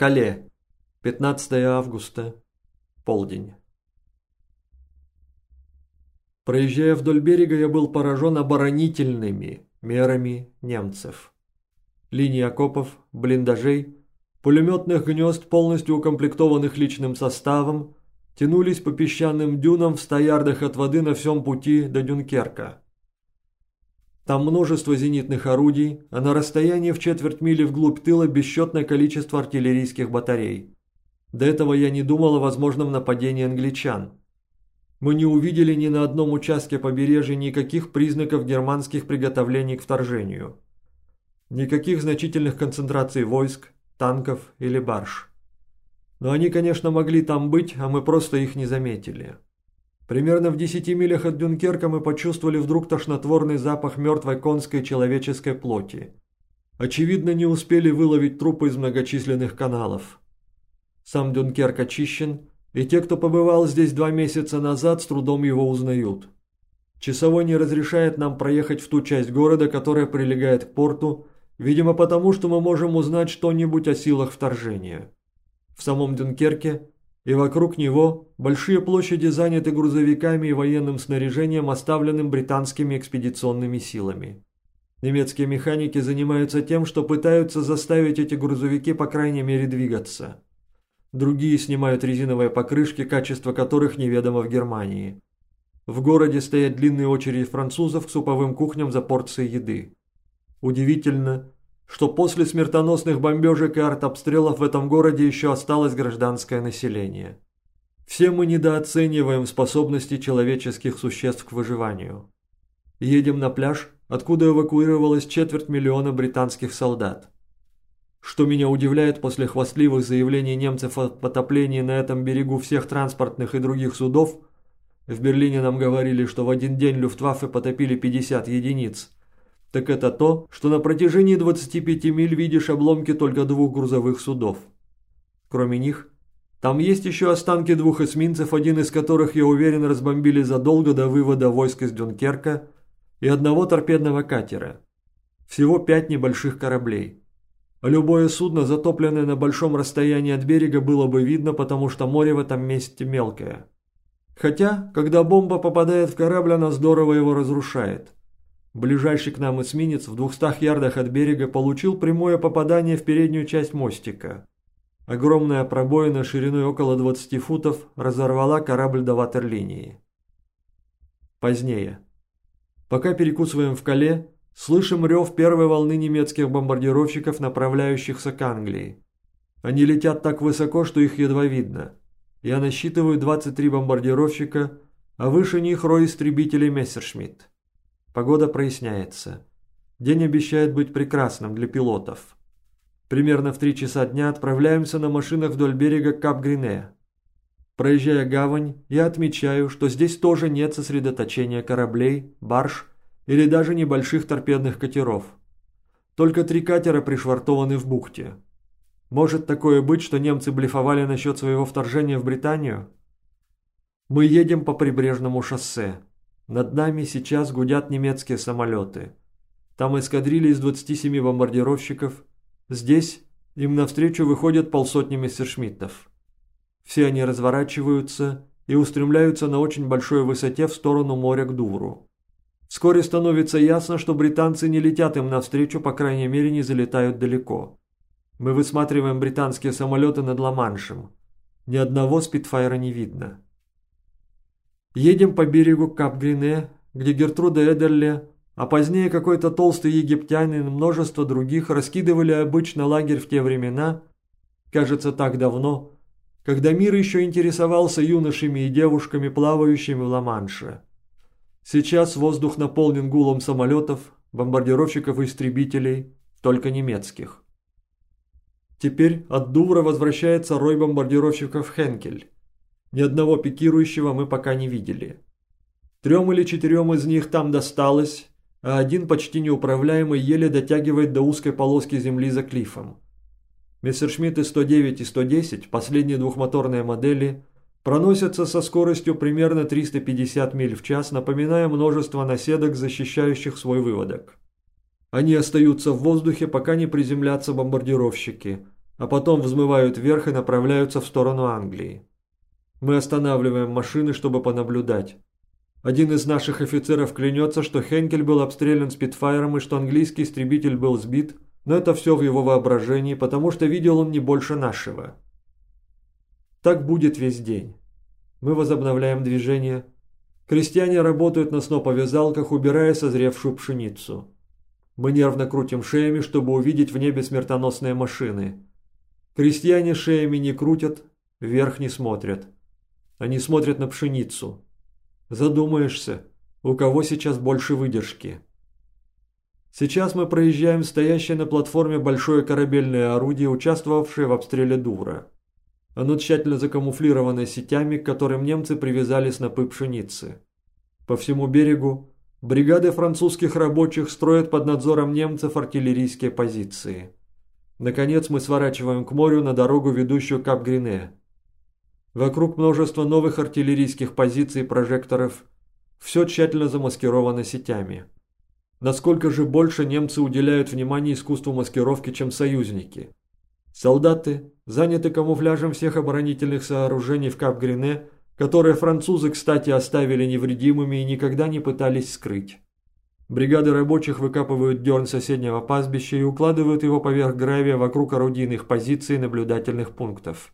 Кале. 15 августа. Полдень. Проезжая вдоль берега, я был поражен оборонительными мерами немцев. Линии окопов, блиндажей, пулеметных гнезд, полностью укомплектованных личным составом, тянулись по песчаным дюнам в ста ярдах от воды на всем пути до Дюнкерка. Там множество зенитных орудий, а на расстоянии в четверть мили вглубь тыла бесчетное количество артиллерийских батарей. До этого я не думал о возможном нападении англичан. Мы не увидели ни на одном участке побережья никаких признаков германских приготовлений к вторжению. Никаких значительных концентраций войск, танков или барж. Но они, конечно, могли там быть, а мы просто их не заметили. Примерно в десяти милях от Дюнкерка мы почувствовали вдруг тошнотворный запах мертвой конской человеческой плоти. Очевидно, не успели выловить трупы из многочисленных каналов. Сам Дюнкерк очищен, и те, кто побывал здесь два месяца назад, с трудом его узнают. Часовой не разрешает нам проехать в ту часть города, которая прилегает к порту, видимо потому, что мы можем узнать что-нибудь о силах вторжения. В самом Дюнкерке и вокруг него большие площади заняты грузовиками и военным снаряжением, оставленным британскими экспедиционными силами. Немецкие механики занимаются тем, что пытаются заставить эти грузовики по крайней мере двигаться. Другие снимают резиновые покрышки, качество которых неведомо в Германии. В городе стоят длинные очереди французов к суповым кухням за порции еды. Удивительно, что после смертоносных бомбежек и артобстрелов в этом городе еще осталось гражданское население. Все мы недооцениваем способности человеческих существ к выживанию. Едем на пляж, откуда эвакуировалось четверть миллиона британских солдат. Что меня удивляет после хвастливых заявлений немцев о потоплении на этом берегу всех транспортных и других судов, в Берлине нам говорили, что в один день Люфтваффе потопили 50 единиц – так это то, что на протяжении 25 миль видишь обломки только двух грузовых судов. Кроме них, там есть еще останки двух эсминцев, один из которых, я уверен, разбомбили задолго до вывода войск из Дюнкерка, и одного торпедного катера. Всего пять небольших кораблей. Любое судно, затопленное на большом расстоянии от берега, было бы видно, потому что море в этом месте мелкое. Хотя, когда бомба попадает в корабль, она здорово его разрушает – Ближайший к нам эсминец в двухстах ярдах от берега получил прямое попадание в переднюю часть мостика. Огромная пробоина шириной около 20 футов разорвала корабль до ватерлинии. Позднее. Пока перекусываем в Кале, слышим рев первой волны немецких бомбардировщиков, направляющихся к Англии. Они летят так высоко, что их едва видно. Я насчитываю 23 бомбардировщика, а выше них рой истребителей Мессершмитт. Погода проясняется. День обещает быть прекрасным для пилотов. Примерно в три часа дня отправляемся на машинах вдоль берега Кап-Грине. Проезжая гавань, я отмечаю, что здесь тоже нет сосредоточения кораблей, барж или даже небольших торпедных катеров. Только три катера пришвартованы в бухте. Может такое быть, что немцы блефовали насчет своего вторжения в Британию? Мы едем по прибрежному шоссе. Над нами сейчас гудят немецкие самолеты. Там эскадрилья из 27 бомбардировщиков. Здесь им навстречу выходят полсотни мессершмиттов. Все они разворачиваются и устремляются на очень большой высоте в сторону моря к Дувру. Вскоре становится ясно, что британцы не летят им навстречу, по крайней мере не залетают далеко. Мы высматриваем британские самолеты над Ла-Маншем. Ни одного спидфайра не видно. Едем по берегу Кап-Грине, где Гертруда Эдерле, а позднее какой-то толстый египтянин и множество других раскидывали обычно лагерь в те времена, кажется, так давно, когда мир еще интересовался юношами и девушками, плавающими в Ла-Манше. Сейчас воздух наполнен гулом самолетов, бомбардировщиков и истребителей, только немецких. Теперь от Дувра возвращается рой бомбардировщиков Хенкель. Ни одного пикирующего мы пока не видели. Трем или четырем из них там досталось, а один почти неуправляемый еле дотягивает до узкой полоски земли за клифом. Мессершмитты 109 и 110, последние двухмоторные модели, проносятся со скоростью примерно 350 миль в час, напоминая множество наседок, защищающих свой выводок. Они остаются в воздухе, пока не приземлятся бомбардировщики, а потом взмывают вверх и направляются в сторону Англии. Мы останавливаем машины, чтобы понаблюдать. Один из наших офицеров клянется, что Хенкель был обстрелян спидфайром и что английский истребитель был сбит, но это все в его воображении, потому что видел он не больше нашего. Так будет весь день. Мы возобновляем движение. Крестьяне работают на сноповязалках, убирая созревшую пшеницу. Мы нервно крутим шеями, чтобы увидеть в небе смертоносные машины. Крестьяне шеями не крутят, вверх не смотрят. Они смотрят на пшеницу. Задумаешься, у кого сейчас больше выдержки. Сейчас мы проезжаем стоящее на платформе большое корабельное орудие, участвовавшее в обстреле Дувра. Оно тщательно закамуфлировано сетями, к которым немцы привязали снопы пшеницы. По всему берегу бригады французских рабочих строят под надзором немцев артиллерийские позиции. Наконец мы сворачиваем к морю на дорогу, ведущую к Кап-Грине. Вокруг множество новых артиллерийских позиций и прожекторов. Все тщательно замаскировано сетями. Насколько же больше немцы уделяют внимания искусству маскировки, чем союзники. Солдаты заняты камуфляжем всех оборонительных сооружений в Кап-Грине, которые французы, кстати, оставили невредимыми и никогда не пытались скрыть. Бригады рабочих выкапывают дерн соседнего пастбища и укладывают его поверх гравия вокруг орудийных позиций и наблюдательных пунктов.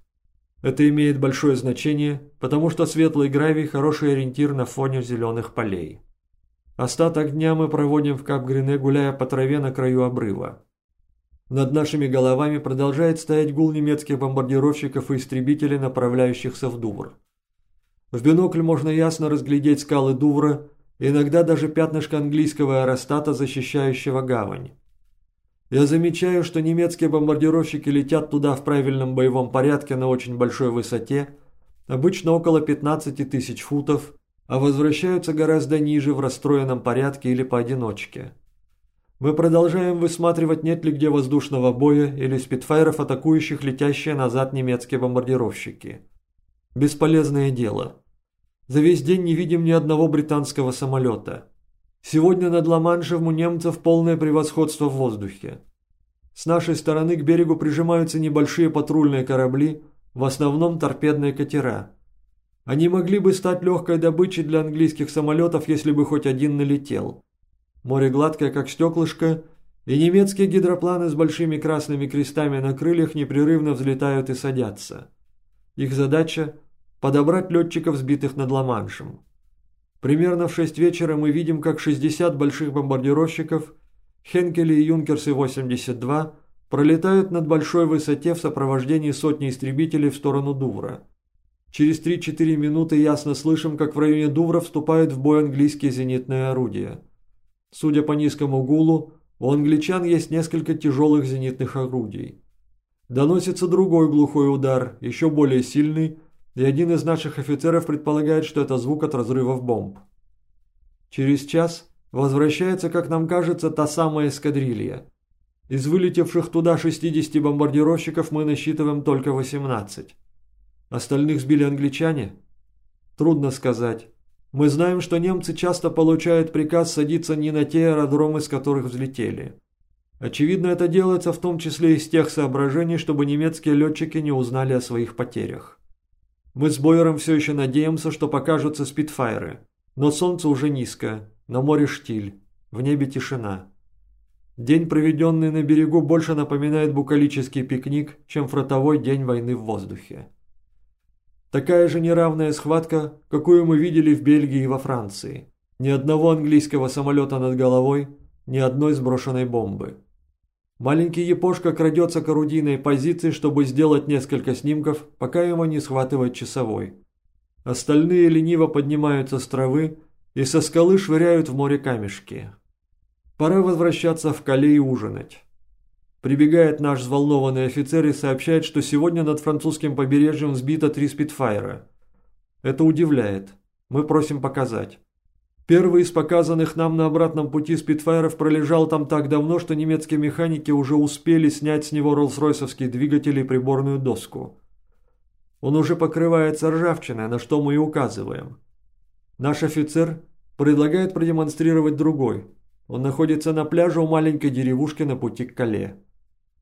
Это имеет большое значение, потому что светлый гравий – хороший ориентир на фоне зеленых полей. Остаток дня мы проводим в Кап-Грине, гуляя по траве на краю обрыва. Над нашими головами продолжает стоять гул немецких бомбардировщиков и истребителей, направляющихся в Дувр. В бинокль можно ясно разглядеть скалы Дувра, иногда даже пятнышко английского аэростата, защищающего гавань. Я замечаю, что немецкие бомбардировщики летят туда в правильном боевом порядке на очень большой высоте, обычно около 15 тысяч футов, а возвращаются гораздо ниже в расстроенном порядке или поодиночке. Мы продолжаем высматривать, нет ли где воздушного боя или спидфайров, атакующих летящие назад немецкие бомбардировщики. Бесполезное дело. За весь день не видим ни одного британского самолета. Сегодня над Ла-Маншем у немцев полное превосходство в воздухе. С нашей стороны к берегу прижимаются небольшие патрульные корабли, в основном торпедные катера. Они могли бы стать легкой добычей для английских самолетов, если бы хоть один налетел. Море гладкое, как стеклышко, и немецкие гидропланы с большими красными крестами на крыльях непрерывно взлетают и садятся. Их задача – подобрать летчиков, сбитых над Ла-Маншем. Примерно в 6 вечера мы видим, как 60 больших бомбардировщиков, Хенкели и Юнкерсы-82, пролетают над большой высоте в сопровождении сотни истребителей в сторону Дувра. Через 3-4 минуты ясно слышим, как в районе Дувра вступают в бой английские зенитные орудия. Судя по низкому гулу, у англичан есть несколько тяжелых зенитных орудий. Доносится другой глухой удар, еще более сильный, и один из наших офицеров предполагает, что это звук от разрывов бомб. Через час возвращается, как нам кажется, та самая эскадрилья. Из вылетевших туда 60 бомбардировщиков мы насчитываем только 18. Остальных сбили англичане? Трудно сказать. Мы знаем, что немцы часто получают приказ садиться не на те аэродромы, с которых взлетели. Очевидно, это делается в том числе из тех соображений, чтобы немецкие летчики не узнали о своих потерях. Мы с Бойером все еще надеемся, что покажутся спидфайры. Но солнце уже низко, на море штиль, в небе тишина. День, проведенный на берегу, больше напоминает букалический пикник, чем фронтовой день войны в воздухе. Такая же неравная схватка, какую мы видели в Бельгии и во Франции. Ни одного английского самолета над головой, ни одной сброшенной бомбы. Маленький Япошка крадется к орудийной позиции, чтобы сделать несколько снимков, пока его не схватывает часовой. Остальные лениво поднимаются с травы и со скалы швыряют в море камешки. Пора возвращаться в Кале и ужинать. Прибегает наш взволнованный офицер и сообщает, что сегодня над французским побережьем сбито три спидфайра. Это удивляет. Мы просим показать. Первый из показанных нам на обратном пути спидфайров пролежал там так давно, что немецкие механики уже успели снять с него роллс-ройсовский двигатель и приборную доску. Он уже покрывается ржавчиной, на что мы и указываем. Наш офицер предлагает продемонстрировать другой. Он находится на пляже у маленькой деревушки на пути к Кале.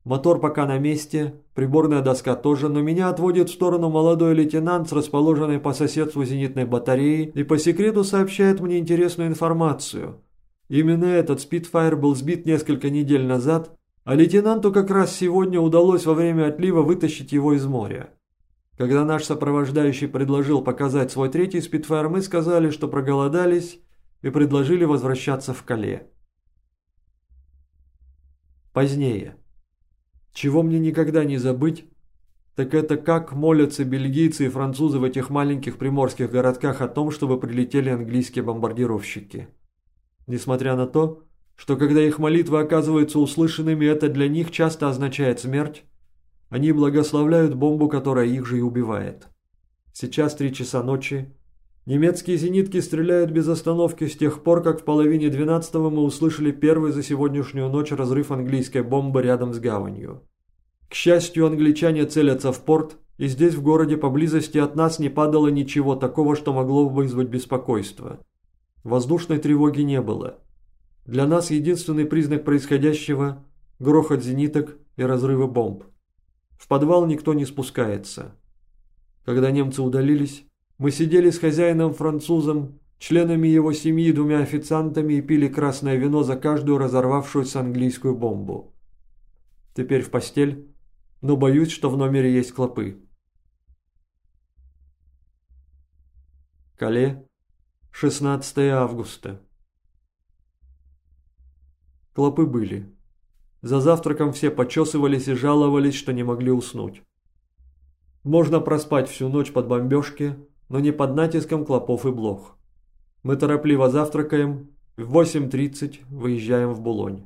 Мотор пока на месте, приборная доска тоже, но меня отводит в сторону молодой лейтенант с расположенной по соседству зенитной батареей и по секрету сообщает мне интересную информацию. Именно этот Спитфайр был сбит несколько недель назад, а лейтенанту как раз сегодня удалось во время отлива вытащить его из моря. Когда наш сопровождающий предложил показать свой третий Спитфайр, мы сказали, что проголодались и предложили возвращаться в Кале. Позднее. Чего мне никогда не забыть, так это как молятся бельгийцы и французы в этих маленьких приморских городках о том, чтобы прилетели английские бомбардировщики. Несмотря на то, что когда их молитвы оказываются услышанными, это для них часто означает смерть, они благословляют бомбу, которая их же и убивает. Сейчас три часа ночи. Немецкие зенитки стреляют без остановки с тех пор, как в половине двенадцатого мы услышали первый за сегодняшнюю ночь разрыв английской бомбы рядом с гаванью. К счастью, англичане целятся в порт, и здесь в городе поблизости от нас не падало ничего такого, что могло бы вызвать беспокойство. Воздушной тревоги не было. Для нас единственный признак происходящего – грохот зениток и разрывы бомб. В подвал никто не спускается. Когда немцы удалились, мы сидели с хозяином-французом, членами его семьи двумя официантами и пили красное вино за каждую разорвавшуюся английскую бомбу. Теперь в постель, но боюсь, что в номере есть клопы. Кале, 16 августа. Клопы были. За завтраком все почесывались и жаловались, что не могли уснуть. Можно проспать всю ночь под бомбежки, но не под натиском клопов и блох. Мы торопливо завтракаем, в 8.30 выезжаем в Булонь.